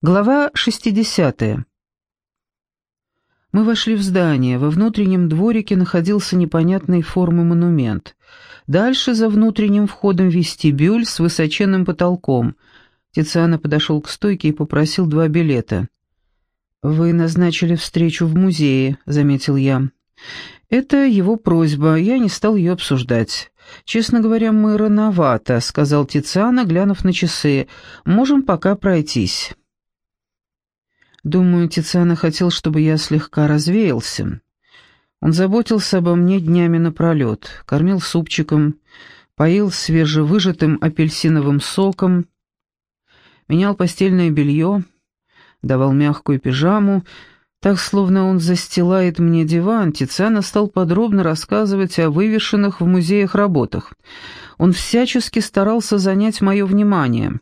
Глава 60. Мы вошли в здание. Во внутреннем дворике находился непонятной формы монумент. Дальше за внутренним входом вестибюль с высоченным потолком. Тициана подошел к стойке и попросил два билета. «Вы назначили встречу в музее», — заметил я. «Это его просьба, я не стал ее обсуждать. Честно говоря, мы рановато», — сказал Тициана, глянув на часы. «Можем пока пройтись». Думаю, Тициана хотел, чтобы я слегка развеялся. Он заботился обо мне днями напролет, кормил супчиком, поил свежевыжатым апельсиновым соком, менял постельное белье, давал мягкую пижаму, так, словно он застилает мне диван, Тициана стал подробно рассказывать о вывешенных в музеях работах. Он всячески старался занять мое внимание.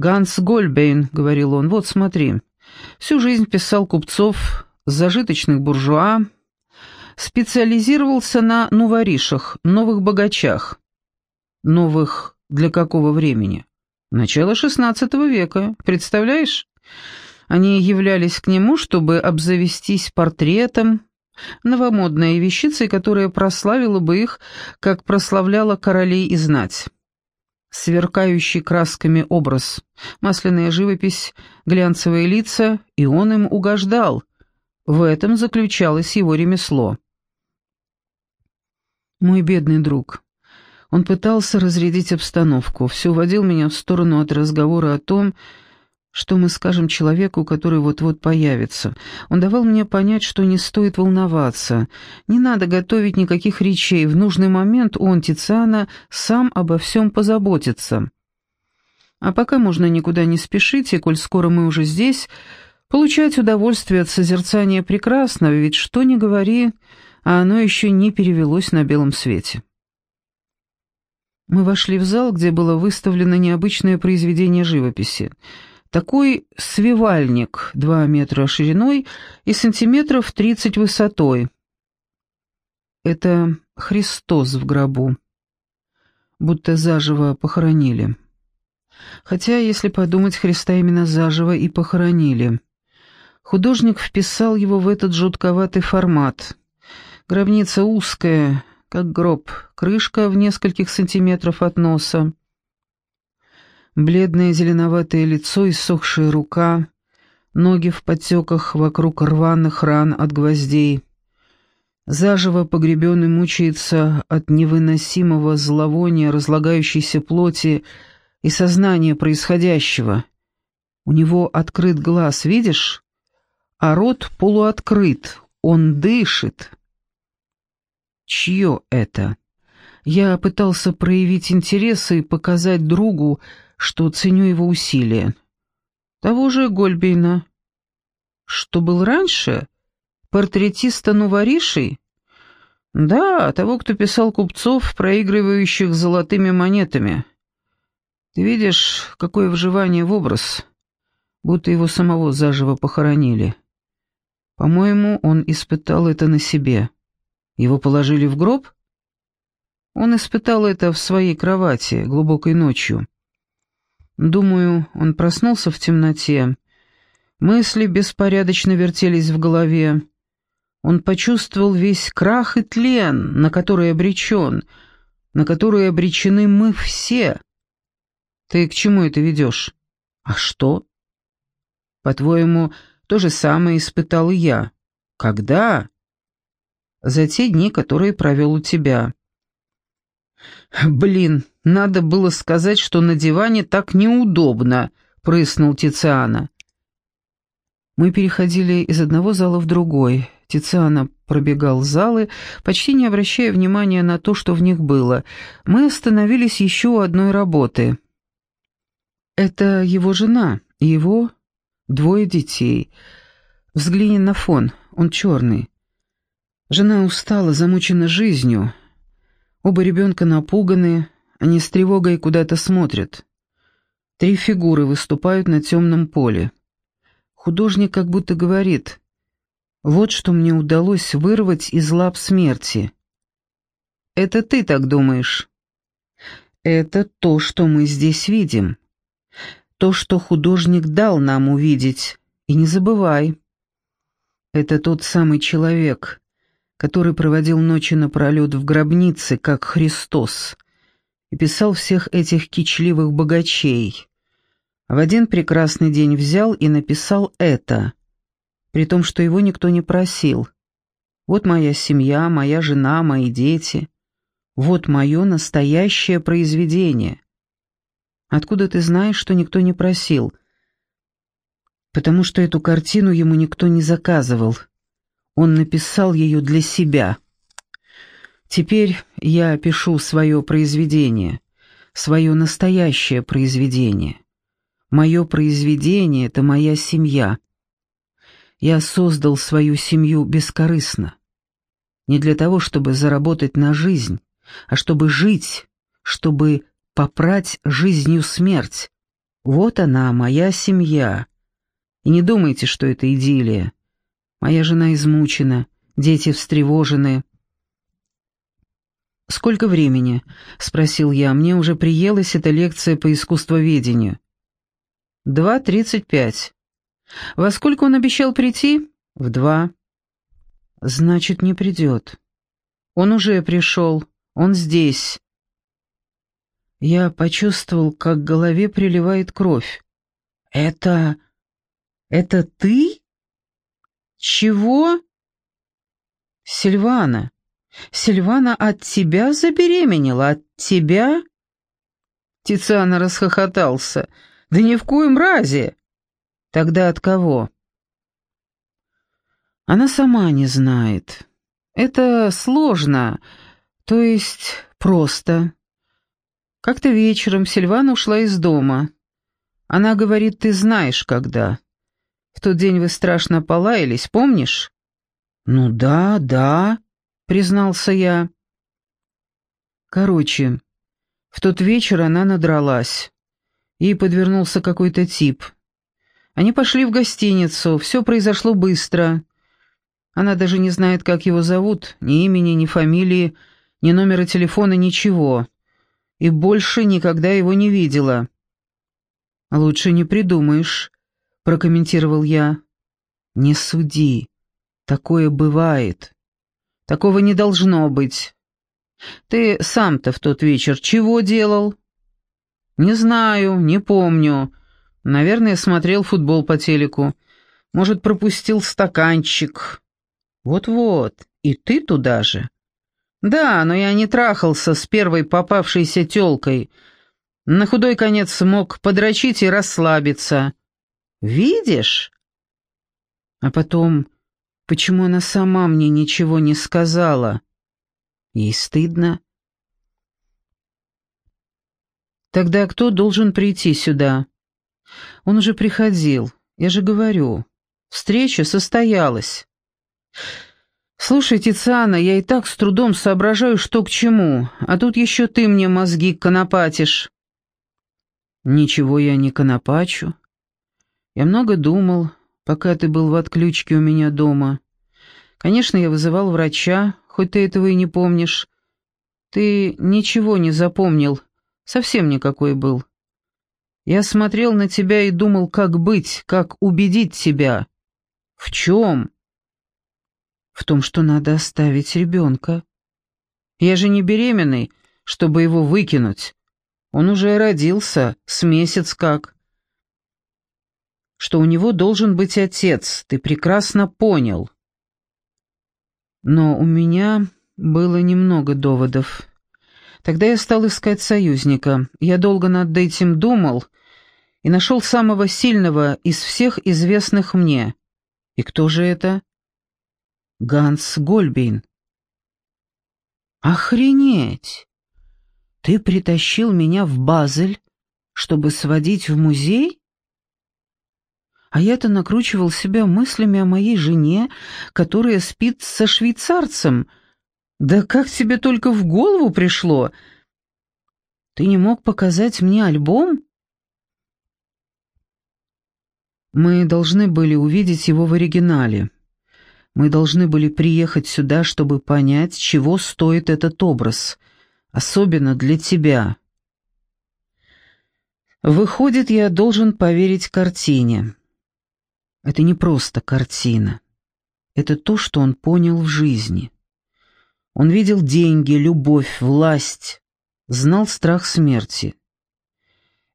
«Ганс Гольбейн», — говорил он, — «вот смотри, всю жизнь писал купцов, зажиточных буржуа, специализировался на нуворишах, новых богачах. Новых для какого времени? Начало XVI века, представляешь? Они являлись к нему, чтобы обзавестись портретом, новомодной вещицей, которая прославила бы их, как прославляла королей и знать сверкающий красками образ, масляная живопись, глянцевые лица, и он им угождал. В этом заключалось его ремесло. Мой бедный друг. Он пытался разрядить обстановку, все уводил меня в сторону от разговора о том, что мы скажем человеку, который вот-вот появится? Он давал мне понять, что не стоит волноваться. Не надо готовить никаких речей. В нужный момент он, Тициана, сам обо всем позаботится. А пока можно никуда не спешить, и, коль скоро мы уже здесь, получать удовольствие от созерцания прекрасного, ведь что ни говори, а оно еще не перевелось на белом свете. Мы вошли в зал, где было выставлено необычное произведение живописи — такой свивальник, два метра шириной и сантиметров тридцать высотой. Это Христос в гробу, будто заживо похоронили. Хотя, если подумать, Христа именно заживо и похоронили. Художник вписал его в этот жутковатый формат. Гробница узкая, как гроб, крышка в нескольких сантиметров от носа. Бледное зеленоватое лицо, иссохшая рука, ноги в подтеках вокруг рваных ран от гвоздей. Заживо погребенный мучается от невыносимого зловония разлагающейся плоти и сознания происходящего. У него открыт глаз, видишь? А рот полуоткрыт, он дышит. Чье это? Я пытался проявить интерес и показать другу, что ценю его усилия. Того же Гольбейна. Что был раньше? Портретиста Нуворишей? Да, того, кто писал купцов, проигрывающих золотыми монетами. Ты видишь, какое вживание в образ, будто его самого заживо похоронили. По-моему, он испытал это на себе. Его положили в гроб? Он испытал это в своей кровати глубокой ночью. Думаю, он проснулся в темноте. Мысли беспорядочно вертелись в голове. Он почувствовал весь крах и тлен, на который обречен, на который обречены мы все. Ты к чему это ведешь? А что? По-твоему, то же самое испытал и я. Когда? За те дни, которые провел у тебя. Блин, надо было сказать, что на диване так неудобно, прыснул Тициана. Мы переходили из одного зала в другой. Тициана пробегал залы, почти не обращая внимания на то, что в них было. Мы остановились еще у одной работы. Это его жена и его двое детей. Взгляни на фон, он черный. Жена устала, замучена жизнью. Оба ребенка напуганы, они с тревогой куда-то смотрят. Три фигуры выступают на темном поле. Художник как будто говорит, «Вот что мне удалось вырвать из лап смерти». «Это ты так думаешь?» «Это то, что мы здесь видим. то, что художник дал нам увидеть. И не забывай, это тот самый человек, который проводил ночи напролет в гробнице, как Христос, и писал всех этих кичливых богачей. В один прекрасный день взял и написал это, при том, что его никто не просил. Вот моя семья, моя жена, мои дети. Вот мое настоящее произведение. Откуда ты знаешь, что никто не просил? Потому что эту картину ему никто не заказывал. Он написал ее для себя. Теперь я пишу свое произведение, свое настоящее произведение. Мое произведение — это моя семья. Я создал свою семью бескорыстно. Не для того, чтобы заработать на жизнь, а чтобы жить, чтобы попрать жизнью смерть. Вот она, моя семья. И не думайте, что это идиллия. Моя жена измучена, дети встревожены. «Сколько времени?» — спросил я. «Мне уже приелась эта лекция по искусствоведению». «Два тридцать пять». «Во сколько он обещал прийти?» «В два». «Значит, не придет». «Он уже пришел. Он здесь». Я почувствовал, как к голове приливает кровь. «Это... это ты?» «Чего?» «Сильвана. Сильвана от тебя забеременела? От тебя?» Тициана расхохотался. «Да ни в коем разе!» «Тогда от кого?» Она сама не знает. Это сложно, то есть просто. Как-то вечером Сильвана ушла из дома. Она говорит, ты знаешь, когда. В тот день вы страшно полаялись, помнишь? Ну да, да, признался я. Короче, в тот вечер она надралась. Ей подвернулся какой-то тип. Они пошли в гостиницу, все произошло быстро. Она даже не знает, как его зовут, ни имени, ни фамилии, ни номера телефона, ничего. И больше никогда его не видела. «Лучше не придумаешь», — прокомментировал я. «Не суди. Такое бывает. Такого не должно быть. Ты сам-то в тот вечер чего делал?» «Не знаю, не помню. Наверное, смотрел футбол по телеку. Может, пропустил стаканчик. «Вот-вот, и ты туда же?» «Да, но я не трахался с первой попавшейся тёлкой. На худой конец смог подрочить и расслабиться. Видишь?» А потом, почему она сама мне ничего не сказала? Ей стыдно. Тогда кто должен прийти сюда? Он уже приходил, я же говорю. Встреча состоялась. «Слушай, Тициана, я и так с трудом соображаю, что к чему, а тут еще ты мне мозги конопатишь». «Ничего я не конопачу. Я много думал, пока ты был в отключке у меня дома. Конечно, я вызывал врача, хоть ты этого и не помнишь. Ты ничего не запомнил, совсем никакой был. Я смотрел на тебя и думал, как быть, как убедить тебя. В чем?» в том, что надо оставить ребенка. Я же не беременный, чтобы его выкинуть. Он уже родился, с месяц как. Что у него должен быть отец, ты прекрасно понял. Но у меня было немного доводов. Тогда я стал искать союзника. Я долго над этим думал и нашел самого сильного из всех известных мне. И кто же это? Ганс Гольбейн. «Охренеть! Ты притащил меня в Базель, чтобы сводить в музей?» А я-то накручивал себя мыслями о моей жене, которая спит со швейцарцем. Да как тебе только в голову пришло? Ты не мог показать мне альбом? Мы должны были увидеть его в оригинале. Мы должны были приехать сюда, чтобы понять, чего стоит этот образ, особенно для тебя. Выходит, я должен поверить картине. Это не просто картина. Это то, что он понял в жизни. Он видел деньги, любовь, власть, знал страх смерти.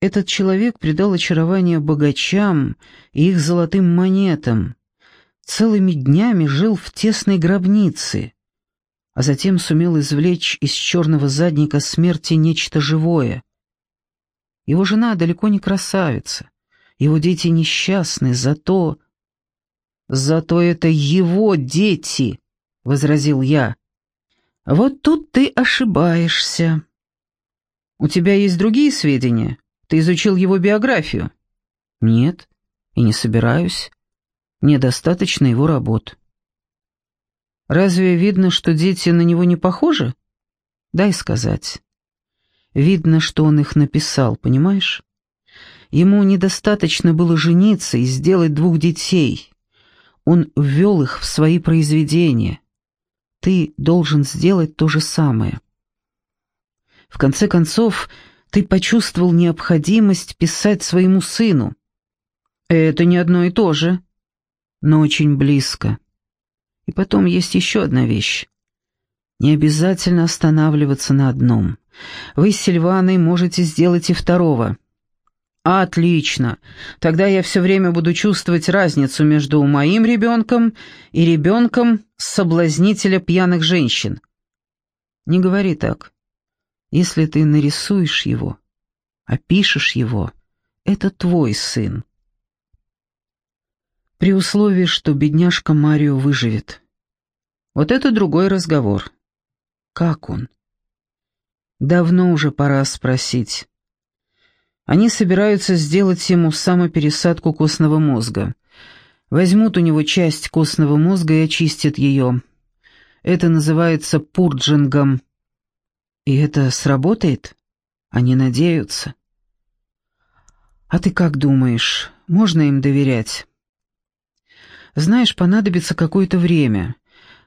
Этот человек придал очарование богачам и их золотым монетам, целыми днями жил в тесной гробнице, а затем сумел извлечь из черного задника смерти нечто живое. Его жена далеко не красавица, его дети несчастны, зато... «Зато это его дети», — возразил я. «Вот тут ты ошибаешься. У тебя есть другие сведения? Ты изучил его биографию?» «Нет, и не собираюсь. Мне достаточно его работ». «Разве видно, что дети на него не похожи?» «Дай сказать. Видно, что он их написал, понимаешь? Ему недостаточно было жениться и сделать двух детей. Он ввел их в свои произведения. Ты должен сделать то же самое. В конце концов, ты почувствовал необходимость писать своему сыну. Это не одно и то же, но очень близко. И потом есть еще одна вещь. Не обязательно останавливаться на одном. Вы с Сильваной можете сделать и второго. Отлично. Тогда я все время буду чувствовать разницу между моим ребенком и ребенком соблазнителя пьяных женщин. Не говори так. Если ты нарисуешь его, опишешь его, это твой сын. При условии, что бедняжка Марио выживет. Вот это другой разговор. Как он? Давно уже пора спросить. Они собираются сделать ему самопересадку костного мозга. Возьмут у него часть костного мозга и очистят ее. Это называется пурджингом. И это сработает? Они надеются. А ты как думаешь, можно им доверять? Знаешь, понадобится какое-то время.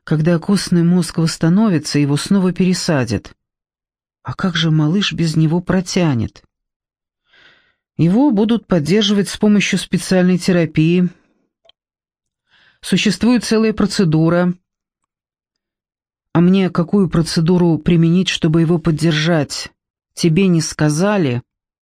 Когда костный мозг восстановится, его снова пересадят. А как же малыш без него протянет? Его будут поддерживать с помощью специальной терапии. Существует целая процедура. А мне какую процедуру применить, чтобы его поддержать? Тебе не сказали?»